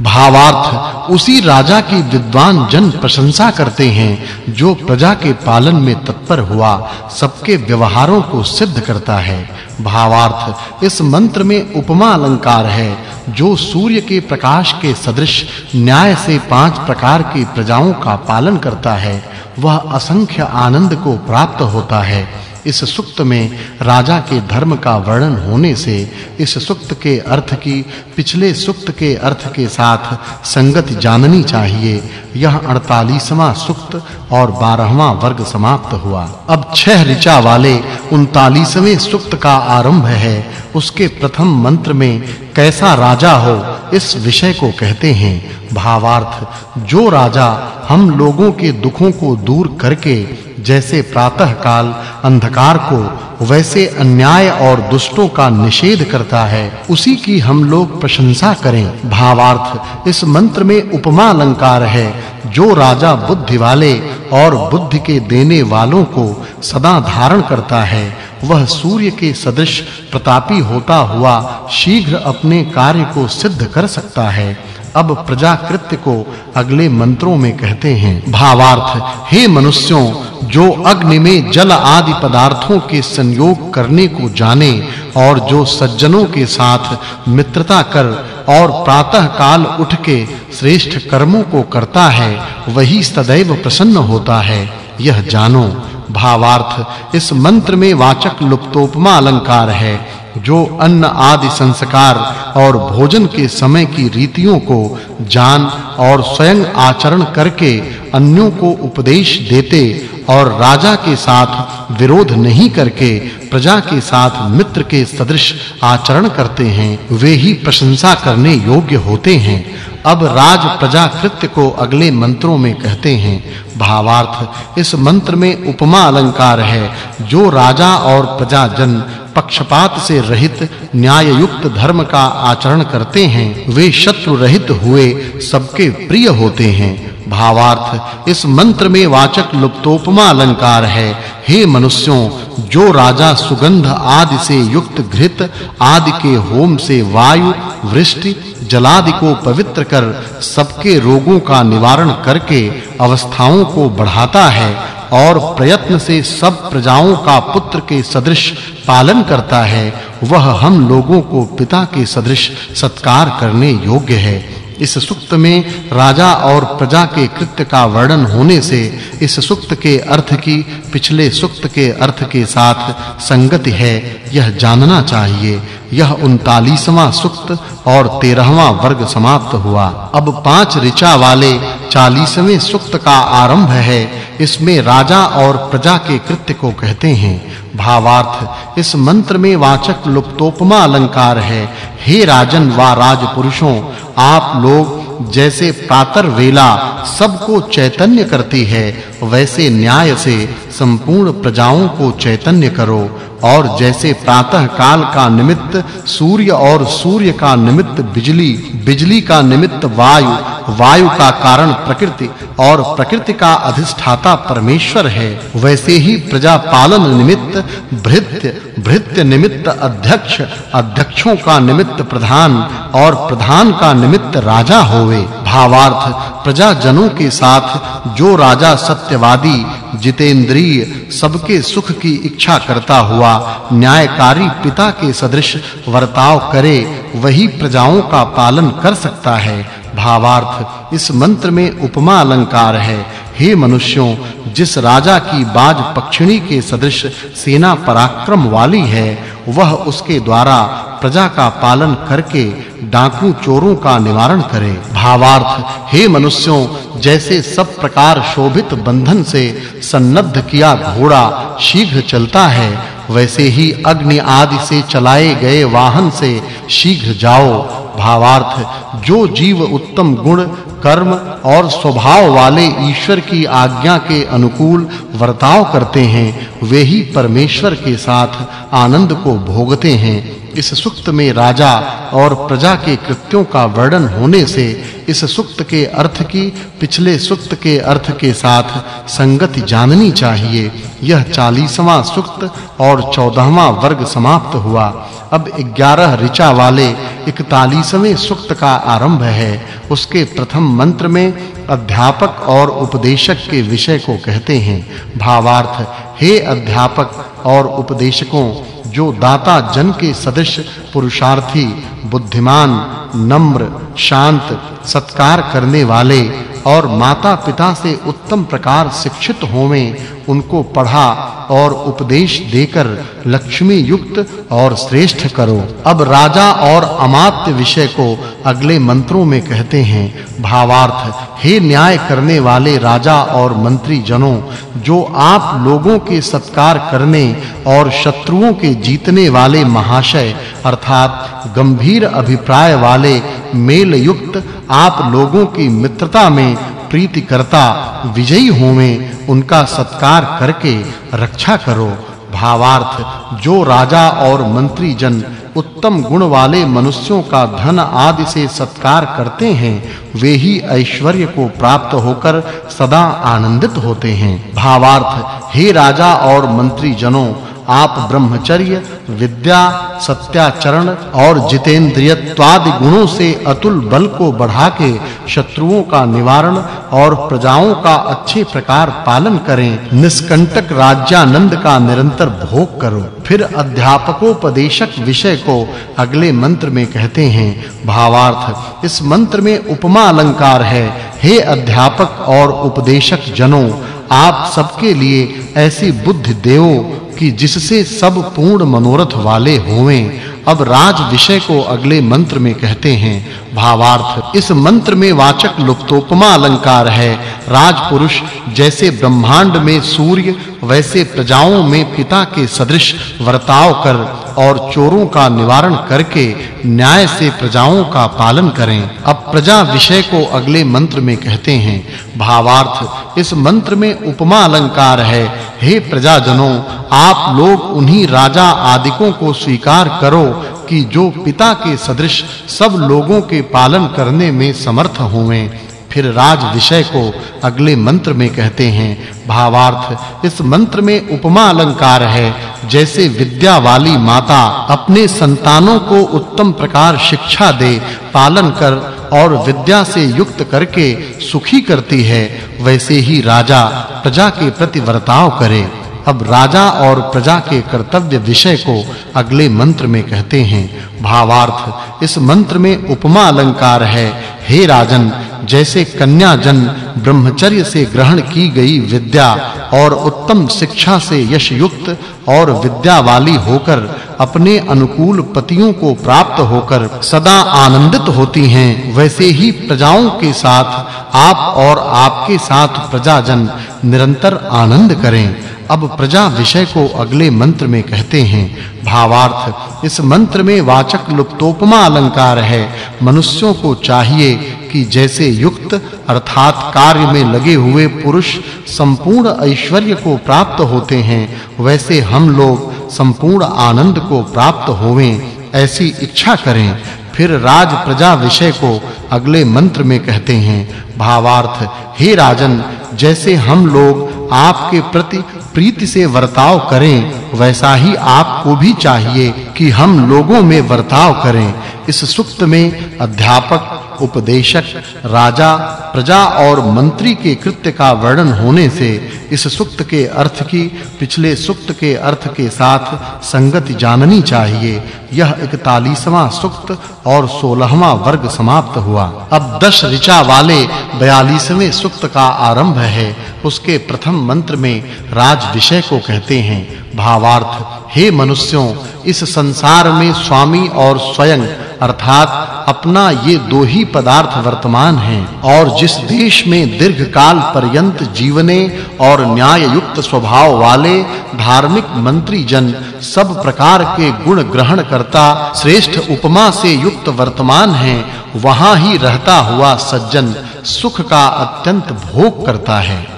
भावार्थ, उसी राजा की विद्वान जन प्रशंसा करते हैं, जो प्रजा के पालन में तत्पर हुआ, सबके व्यवहारों को सिद्ध करता है। भावार्थ, इस मंत्र में उपमा अलंकार है, जो सूर्य के प्रकाश के सदृश, न्याय से पाँच प्रकार की प्रजाओं का पालन करता है, वह असंख्य आनंद को प्राप्त होता है। इस सुक्त में राजा के धर्म का वर्णन होने से इस सुक्त के अर्थ की, पिछले सुक्त के अर्थ के साथ संगति जाननी चाहिए। यह 48वां सुक्त और 12वां वर्ग समाप्त हुआ। अब छह ऋचा वाले 39वें सुक्त का आरंभ है। उसके प्रथम मंत्र में, कैसा राजा हो? इस विषय को कहते हैं। भावार्थ, जो राजा हम लोगों के दुखों को दूर करके जैसे प्रातः काल अंधकार को वैसे अन्याय और दुष्टों का निषेध करता है, उसी की हम लोग प्रशंसा करें। भावार्थ, इस मंत्र में उपमा अलंकार है, जो राजा बुद्धि वाले और बुद्धि के देने वालों को सदा धारण करता है। वह सूर्य के सदृश प्रतापी होता हुआ शीघ्र अपने कार्य को सिद्ध कर सकता है। अब प्रजा कृत्य को अगले मंत्रों में कहते हैं। भावार्थ, हे मनुष्यों, जो अग्नि में जल आदि पदार्थों के संयोग करने को जाने और जो सज्जनों के साथ मित्रता कर और प्रातः काल उठ के श्रेष्ठ कर्मों को करता है, वही सदैव प्रसन्न होता है। यह जानो, भावार्थ, इस मंत्र में वाचक् लुप्तोपमा अलंकार है। जो अन्न आदि संस्कार और भोजन के समय की रीतियों को जान और स्वयं आचरण करके अन्यों को उपदेश देते और राजा के साथ विरोध नहीं करके, प्रजा के साथ मित्र के सदृश आचरण करते हैं, वे ही प्रशंसा करने योग्य होते हैं। अब राज प्रजा कृत्य को अगले मंत्रों में कहते हैं। भावार्थ, इस मंत्र में उपमा अलंकार है, जो राजा और प्रजा जन पक्षपात से रहित न्याय युक्त धर्म का आचरण करते हैं, वे शत्रु रहित हुए, सबके प्रिय होते हैं। भावार्थ, इस मंत्र में वाचक् लुप्तोपमा अलंकार है। हे मनुष्यों, जो राजा सुगंध आदि से युक्त घृत, आदि के होम से वायु, वृष्टि, जलादि को पवित्र कर, सबके रोगों का निवारण करके अवस्थाओं को बढ़ाता है। और प्रयत्न से सब प्रजाओं का पुत्र के सदृश पालन करता है, वह हम लोगों को पिता के सदृश सत्कार करने योग्य है। इस सुक्त में राजा और प्रजा के कृत्य का वर्णन होने से इस सुक्त के अर्थ की, पिछले सुक्त के अर्थ के साथ संगति है, यह जानना चाहिए। यह 39वां सुक्त और 13वां वर्ग समाप्त हुआ। अब पाँच ऋचा वाले 40वें सुक्त का आरंभ है। इसमें राजा और प्रजा के कृत्य को कहते हैं। भावार्थ, इस मंत्र में वाचक् लुप्तोपमा अलंकार है। हे राजन व राजपुरुषों, आप लोग जैसे प्रातर वेला सबको चैतन्य करती है। वैसे न्याय से संपूर्ण प्रजाओं को चैतन्य करो, और जैसे प्रातः काल का निमित्त सूर्य और सूर्य का निमित्त बिजली बिजली का निमित्त वायु वायु का कारण प्रकृति और प्रकृति का अधिष्ठाता परमेश्वर है। वैसे ही प्रजा पालन निमित्त भृत्य भृत्य निमित्त अध्यक्ष, अध्यक्षों का निमित्त प्रधान और प्रधान का निमित्त राजा होवे। भावार्थ प्रजा जनों के साथ जो राजा सत्यवादी, जितेंद्रिय, सबके सुख की इच्छा करता हुआ, न्यायकारी पिता के सदृश वर्ताव करे, वही प्रजाओं का पालन कर सकता है। भावार्थ, इस मंत्र में उपमा अलंकार है। हे मनुष्यों, जिस राजा की बाज पक्षिणी के सदृश सेना पराक्रम वाली है, वह उसके द्वारा प्रजा का पालन करके डाकू चोरों का निवारण करे। भावार्थ, हे मनुष्यों, जैसे सब प्रकार शोभित बंधन से सन्नद्ध किया घोड़ा शीघ्र चलता है, वैसे ही अग्नि आदि से चलाए गए वाहन से शीघ्र जाओ। भावार्थ, जो जीव उत्तम गुण, कर्म और स्वभाव वाले ईश्वर की आज्ञा के अनुकूल वर्ताव करते हैं, वे ही परमेश्वर के साथ आनंद को भोगते हैं। इस सुक्त में राजा और प्रजा के कृत्यों का वर्णन होने से इस सुक्त के अर्थ की, पिछले सुक्त के अर्थ के साथ संगति जाननी चाहिए। यह 40वां सुक्त और 14वां वर्ग समाप्त हुआ। अब 11 ऋचा वाले 41वें सुक्त का आरंभ है। उसके प्रथम मंत्र में अध्यापक और उपदेशक के विषय को कहते हैं। भावार्थ, हे अध्यापक और उपदेशकों, जो दाता जन के सदस्य पुरुषार्थी, बुद्धिमान, नम्र, शांत, सत्कार करने वाले और माता-पिता से उत्तम प्रकार शिक्षित होवें, उनको पढ़ा और उपदेश देकर लक्ष्मी युक्त और श्रेष्ठ करो। अब राजा और अमात्य विषय को अगले मंत्रों में कहते हैं। भावार्थ, हे न्याय करने वाले राजा और मंत्री जनों जो आप लोगों के सत्कार करने और शत्रुओं के जीतने वाले महाशय, अर्थात गंभीर अभिप्राय वाले मेल युक्त आप लोगों की मित्रता में प्रीति करता विजयी होवें, उनका सत्कार करके रक्षा करो। भावार्थ, जो राजा और मंत्री जन उत्तम गुण वाले मनुष्यों का धन आदि से सत्कार करते हैं, वे ही ऐश्वर्य को प्राप्त होकर सदा आनंदित होते हैं। भावार्थ, हे राजा और मंत्री जनों आप ब्रह्मचर्य, विद्या, सत्याचरण और जितेंद्रियत्वादि गुणों से अतुल बल को बढ़ा के शत्रुओं का निवारण और प्रजाओं का अच्छे प्रकार पालन करें। निष्कंटक राज्यानंद का निरंतर भोग करो। फिर अध्यापकोपदेशक विषय को अगले मंत्र में कहते हैं। भावार्थ, इस मंत्र में उपमा अलंकार है। हे अध्यापक और उपदेशक जनों, आप सबके लिए ऐसी बुद्धि देओ कि जिससे सब पूर्ण मनोरथ वाले होवें, अब राज विषय को अगले मंत्र में कहते हैं, भावार्थ, इस मंत्र में वाचक लुप्तोपमा अलंकार है, राजपुरुष जैसे ब्रह्मांड में सूर्य, वैसे प्रजाओं में पिता के सदृश वर्ताव कर और चोरों का निवारण करके न्याय से प्रजाओं का पालन करें। अब प्रजा विषय को अगले मंत्र में कहते हैं, भावार्थ, इस मंत्र में उपमा अलंकार है हे प्रजाजनों, आप लोग उन्हीं राजा आदिकों को स्वीकार करो कि जो पिता के सदृश सब लोगों के पालन करने में समर्थ होवें। फिर राज विषय को अगले मंत्र में कहते हैं। भावार्थ, इस मंत्र में उपमा अलंकार है। जैसे विद्या वाली माता अपने संतानों को उत्तम प्रकार शिक्षा दे, पालन कर और विद्या से युक्त करके सुखी करती है वैसे ही राजा प्रजा के प्रति वर्ताव करे। अब राजा और प्रजा के कर्तव्य विषय को अगले मंत्र में कहते हैं, भावार्थ, इस मंत्र में उपमा अलंकार है, हे राजन जैसे कन्या जन ब्रह्मचर्य से ग्रहण की गई विद्या और उत्तम शिक्षा से यश युक्त और विद्या वाली होकर अपने अनुकूल पतियों को प्राप्त होकर सदा आनंदित होती हैं, वैसे ही प्रजाओं के साथ, आप और आपके साथ प्रजाजन निरंतर आनंद करें। अब प्रजा विषय को अगले मंत्र में कहते हैं। भावार्थ, इस मंत्र में वाचक् लुप्तोपमा अलंकार है। मनुष्यों को चाहिए कि जैसे युक्त, अर्थात कार्य में लगे हुए पुरुष संपूर्ण ऐश्वर्य को प्राप्त होते हैं, वैसे हम लोग संपूर्ण आनंद को प्राप्त होवें, ऐसी इच्छा करें। फिर राज प्रजा विषय को अगले मंत्र में कहते हैं। भावार्थ, हे राजन, जैसे हम लोग आपके प्रति प्रीति से वर्ताव करें, वैसा ही आपको भी चाहिए कि हम लोगों में वर्ताव करें। इस सुक्त में अध्यापक उपदेशक राजा प्रजा और मंत्री के कृत्य का वर्णन होने से इस सुक्त के अर्थ की, पिछले सुक्त के अर्थ के साथ संगति जाननी चाहिए। यह 41वां सुक्त और 16वां वर्ग समाप्त हुआ। अब 10 ऋचा वाले 42वें सुक्त का आरंभ है। उसके प्रथम मंत्र में राज विषय को कहते हैं, भावार्थ, हे मनुष्यों, इस संसार में स्वामी और स्वयं, अर्थात अपना ये दो ही पदार्थ वर्तमान हैं, और जिस देश में दीर्घ काल पर्यंत जीवने और न्याय युक्त स्वभाव वाले धार्मिक मंत्री जन सब प्रकार के गुण ग्रहण करता, श्रेष्ठ उपमा से युक्त वर्तमान है, वहाँ ही रहता हुआ सज्जन सुख का अत्यंत भोग करता है।